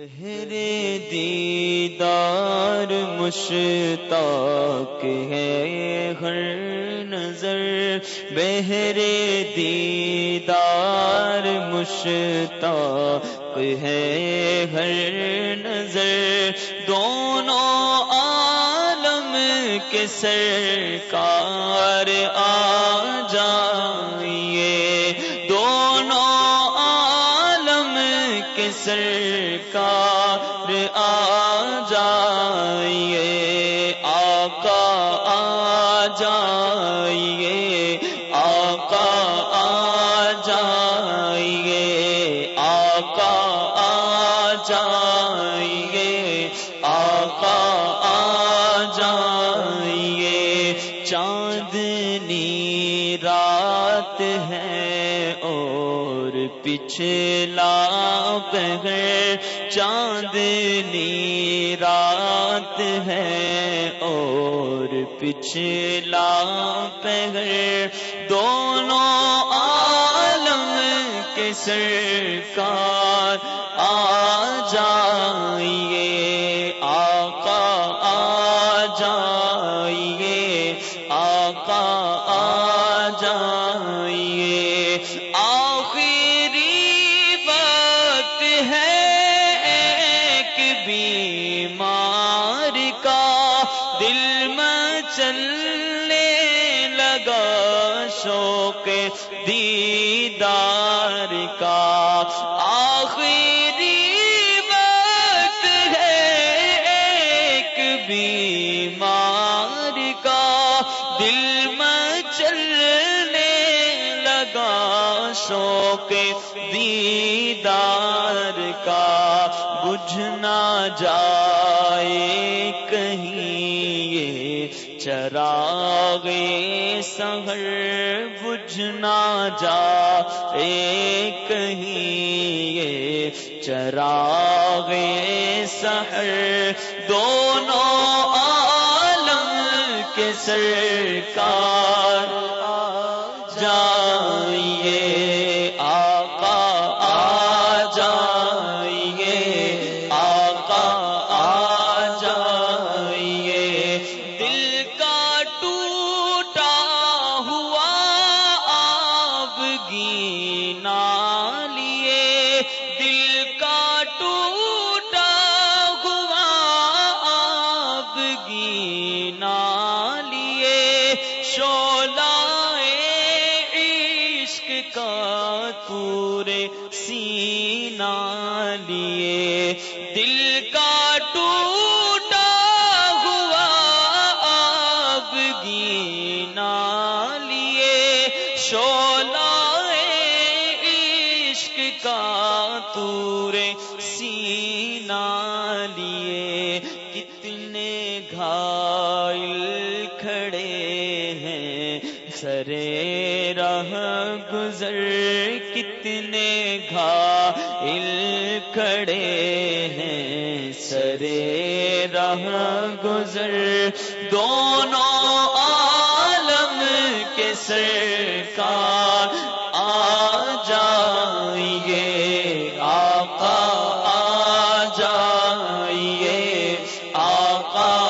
بہرے دیدار مشتاق ہے، ہر نظر بہرے دیدار مشتاق ہے، ہر نظر دونوں عالم کے سرکار آ سرکار آ جائیے، آقا آ جائیے، آقا آ جائیے، آقا آ جائیے، آقا آ جائیے۔ چاندنی رات ہے پچھلا پہر چاندنی رات ہے اور پچھلا پہر دونوں عالم کے سرکار آ جائیے، آقا آ جائیے، آقا آ جائیے۔ بیمار کا دل میں چلنے لگا شوق دیدار کا۔ شوق دیدار کا بجھنا جائے کہیں یہ چراغ سہر بجھنا جائے کہیں یہ چراغ سہر دونوں عالم کے سرکار جائیے آپ گینا لیے دل کا ٹوٹا ہوا آپ گینا لیے شولا عشق کا پورے سینا لیے دل کا ٹوٹا ہوا آپ گینا لیے کا تورے سینا لیے کتنے گھائل کھڑے ہیں سرے راہ گزر کتنے گھائل کھڑے ہیں سرے راہ گزر دونوں عالم کے سر آقا